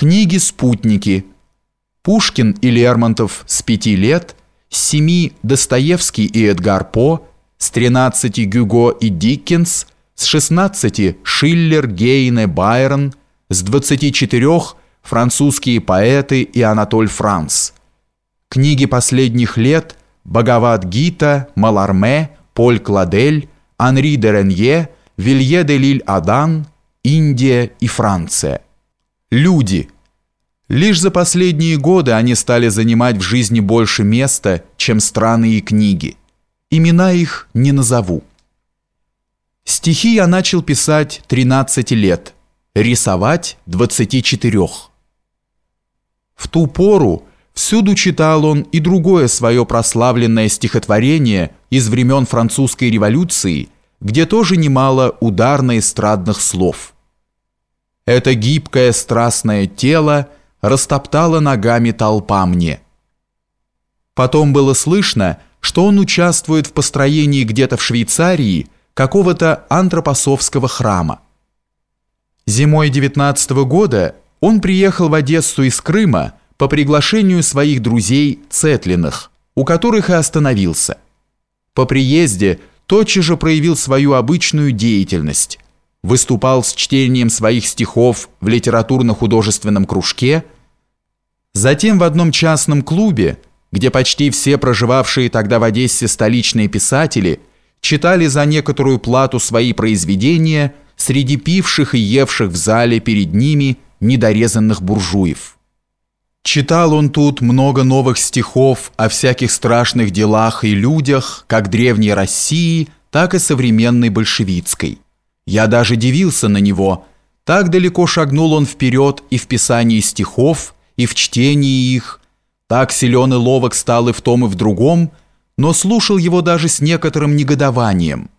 Книги-спутники. Пушкин и Лермонтов с пяти лет, с семи Достоевский и Эдгар По, с тринадцати Гюго и Диккенс, с шестнадцати Шиллер, Гейне, Байрон, с двадцати четырех французские поэты и Анатоль Франс. Книги последних лет Багават Гита, Маларме, Поль Кладель, Анри де Ренье, Вилье де Лиль-Адан, Индия и Франция. Люди. Лишь за последние годы они стали занимать в жизни больше места, чем страны и книги. Имена их не назову. Стихи я начал писать 13 лет, рисовать 24. В ту пору всюду читал он и другое свое прославленное стихотворение из времен французской революции, где тоже немало ударно-эстрадных слов. Это гибкое страстное тело растоптало ногами толпа мне. Потом было слышно, что он участвует в построении где-то в Швейцарии какого-то антропосовского храма. Зимой 19 -го года он приехал в Одессу из Крыма по приглашению своих друзей Цетлиных, у которых и остановился. По приезде тотчас же проявил свою обычную деятельность. Выступал с чтением своих стихов в литературно-художественном кружке, затем в одном частном клубе, где почти все проживавшие тогда в Одессе столичные писатели читали за некоторую плату свои произведения среди пивших и евших в зале перед ними недорезанных буржуев. Читал он тут много новых стихов о всяких страшных делах и людях, как древней России, так и современной большевицкой. Я даже дивился на него. Так далеко шагнул он вперед и в писании стихов, и в чтении их. Так силен и ловок стал и в том, и в другом, но слушал его даже с некоторым негодованием.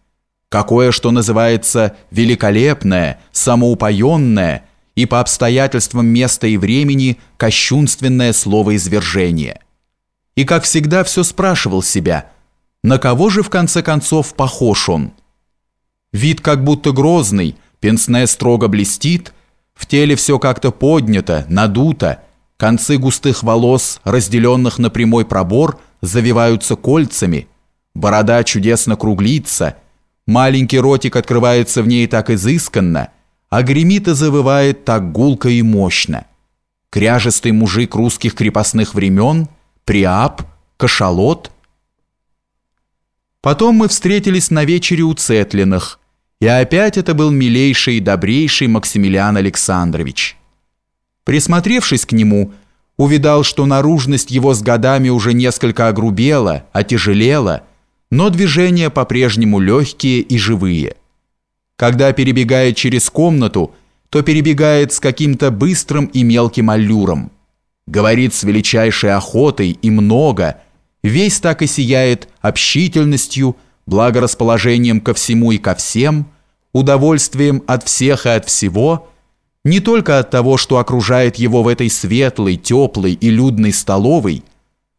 Какое, что называется, великолепное, самоупоенное – и по обстоятельствам места и времени кощунственное слово извержение. И, как всегда, все спрашивал себя, на кого же в конце концов похож он? Вид как будто грозный, пенсне строго блестит, в теле все как-то поднято, надуто, концы густых волос, разделенных на прямой пробор, завиваются кольцами, борода чудесно круглится, маленький ротик открывается в ней так изысканно – а гремит и завывает так гулко и мощно. Кряжестый мужик русских крепостных времен, Приап, Кашалот. Потом мы встретились на вечере у Цетлиных, и опять это был милейший и добрейший Максимилиан Александрович. Присмотревшись к нему, увидал, что наружность его с годами уже несколько огрубела, отяжелела, но движения по-прежнему легкие и живые – когда перебегает через комнату, то перебегает с каким-то быстрым и мелким аллюром. Говорит с величайшей охотой и много, весь так и сияет общительностью, благорасположением ко всему и ко всем, удовольствием от всех и от всего, не только от того, что окружает его в этой светлой, теплой и людной столовой,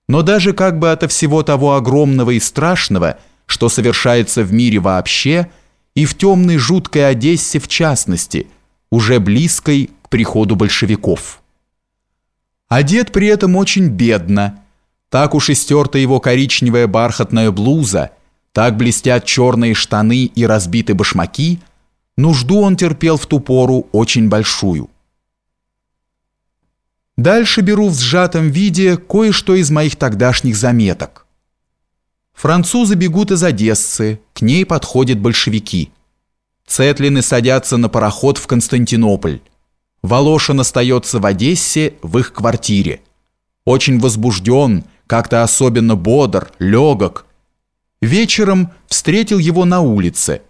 но даже как бы ото всего того огромного и страшного, что совершается в мире вообще – и в темной жуткой Одессе в частности, уже близкой к приходу большевиков. Одет при этом очень бедно, так уж истерта его коричневая бархатная блуза, так блестят черные штаны и разбиты башмаки, нужду он терпел в ту пору очень большую. Дальше беру в сжатом виде кое-что из моих тогдашних заметок. Французы бегут из Одессы, к ней подходят большевики. Цетлины садятся на пароход в Константинополь. Волошин остается в Одессе, в их квартире. Очень возбужден, как-то особенно бодр, легок. Вечером встретил его на улице.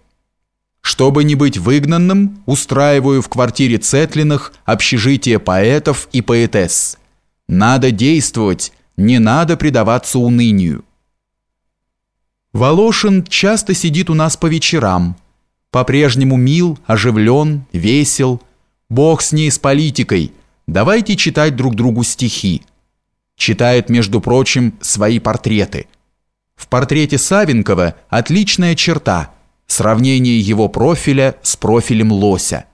Чтобы не быть выгнанным, устраиваю в квартире Цетлиных общежитие поэтов и поэтесс. Надо действовать, не надо предаваться унынию. Волошин часто сидит у нас по вечерам. По-прежнему мил, оживлен, весел. Бог с ней, с политикой. Давайте читать друг другу стихи. Читает, между прочим, свои портреты. В портрете Савенкова отличная черта – сравнение его профиля с профилем лося –